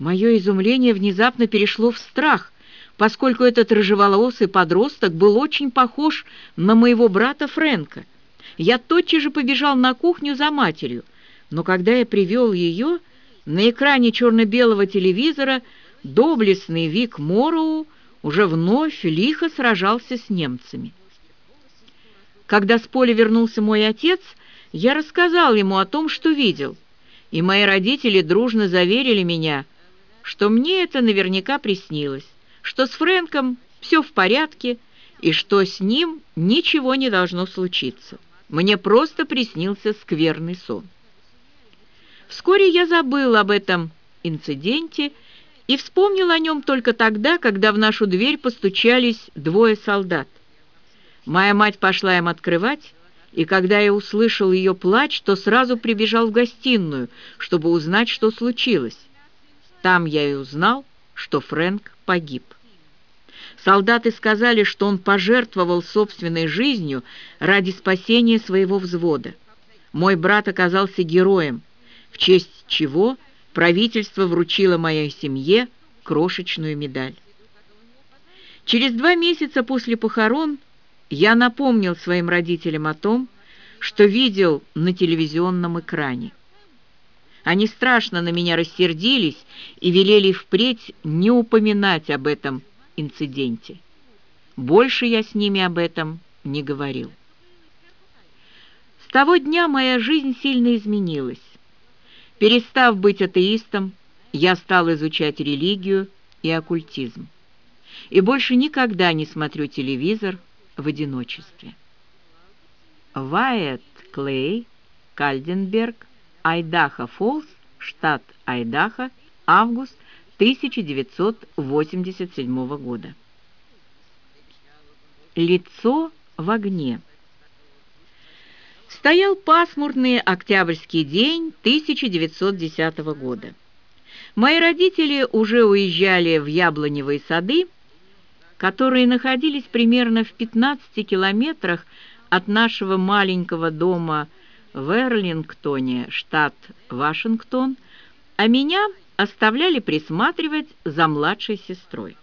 Мое изумление внезапно перешло в страх, поскольку этот рыжеволосый подросток был очень похож на моего брата Фрэнка. Я тотчас же побежал на кухню за матерью, но когда я привел ее, на экране черно-белого телевизора доблестный Вик Морроу уже вновь лихо сражался с немцами. Когда с поля вернулся мой отец, я рассказал ему о том, что видел, и мои родители дружно заверили меня, что мне это наверняка приснилось что с Фрэнком все в порядке и что с ним ничего не должно случиться. Мне просто приснился скверный сон. Вскоре я забыл об этом инциденте и вспомнил о нем только тогда, когда в нашу дверь постучались двое солдат. Моя мать пошла им открывать, и когда я услышал ее плач, то сразу прибежал в гостиную, чтобы узнать, что случилось. Там я и узнал, что Фрэнк погиб. Солдаты сказали, что он пожертвовал собственной жизнью ради спасения своего взвода. Мой брат оказался героем, в честь чего правительство вручило моей семье крошечную медаль. Через два месяца после похорон я напомнил своим родителям о том, что видел на телевизионном экране. Они страшно на меня рассердились и велели впредь не упоминать об этом инциденте. Больше я с ними об этом не говорил. С того дня моя жизнь сильно изменилась. Перестав быть атеистом, я стал изучать религию и оккультизм. И больше никогда не смотрю телевизор в одиночестве. Вайет Клей, Кальденберг, Айдахо Фолс, штат Айдахо, август 1987 года. Лицо в огне. Стоял пасмурный октябрьский день 1910 года. Мои родители уже уезжали в Яблоневые сады, которые находились примерно в 15 километрах от нашего маленького дома в Эрлингтоне, штат Вашингтон, а меня оставляли присматривать за младшей сестрой.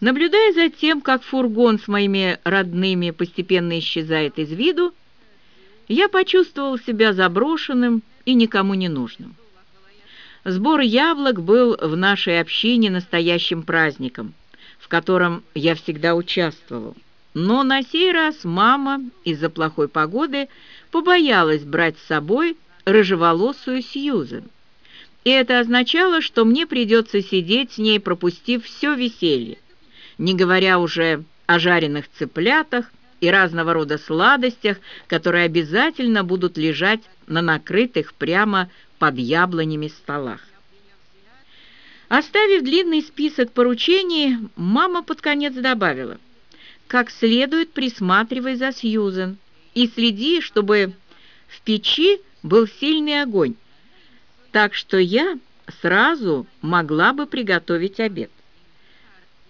Наблюдая за тем, как фургон с моими родными постепенно исчезает из виду, я почувствовал себя заброшенным и никому не нужным. Сбор яблок был в нашей общине настоящим праздником, в котором я всегда участвовал. Но на сей раз мама из-за плохой погоды побоялась брать с собой рыжеволосую Сьюзен и это означало, что мне придется сидеть с ней, пропустив все веселье, не говоря уже о жареных цыплятах и разного рода сладостях, которые обязательно будут лежать на накрытых прямо под яблонями столах. Оставив длинный список поручений, мама под конец добавила, «Как следует присматривай за Сьюзен и следи, чтобы в печи был сильный огонь, так что я сразу могла бы приготовить обед.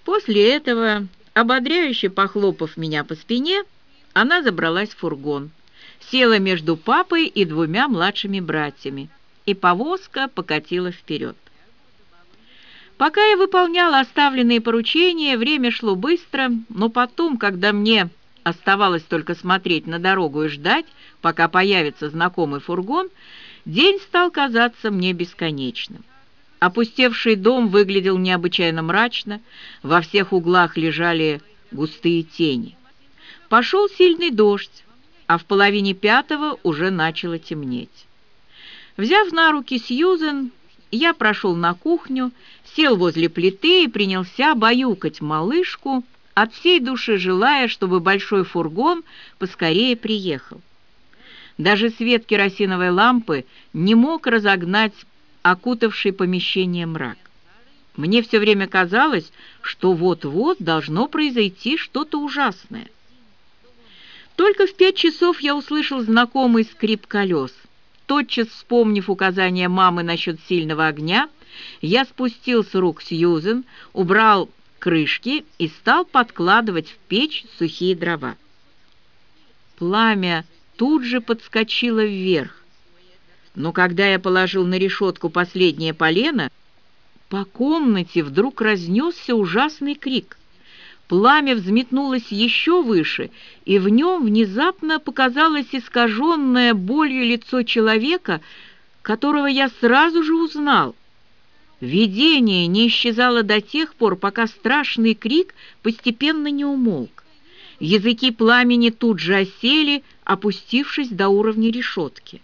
После этого, ободряюще похлопав меня по спине, она забралась в фургон, села между папой и двумя младшими братьями, и повозка покатила вперед. Пока я выполняла оставленные поручения, время шло быстро, но потом, когда мне оставалось только смотреть на дорогу и ждать, пока появится знакомый фургон, День стал казаться мне бесконечным. Опустевший дом выглядел необычайно мрачно, во всех углах лежали густые тени. Пошел сильный дождь, а в половине пятого уже начало темнеть. Взяв на руки Сьюзен, я прошел на кухню, сел возле плиты и принялся баюкать малышку, от всей души желая, чтобы большой фургон поскорее приехал. Даже свет керосиновой лампы не мог разогнать окутавший помещение мрак. Мне все время казалось, что вот-вот должно произойти что-то ужасное. Только в пять часов я услышал знакомый скрип колес. Тотчас вспомнив указания мамы насчет сильного огня, я спустил с рук Сьюзен, убрал крышки и стал подкладывать в печь сухие дрова. Пламя тут же подскочила вверх. Но когда я положил на решетку последнее полено, По комнате вдруг разнесся ужасный крик. Пламя взметнулось еще выше, и в нем внезапно показалось искаженное болью лицо человека, которого я сразу же узнал. Видение не исчезало до тех пор, пока страшный крик постепенно не умолк. Языки пламени тут же осели, опустившись до уровня решетки.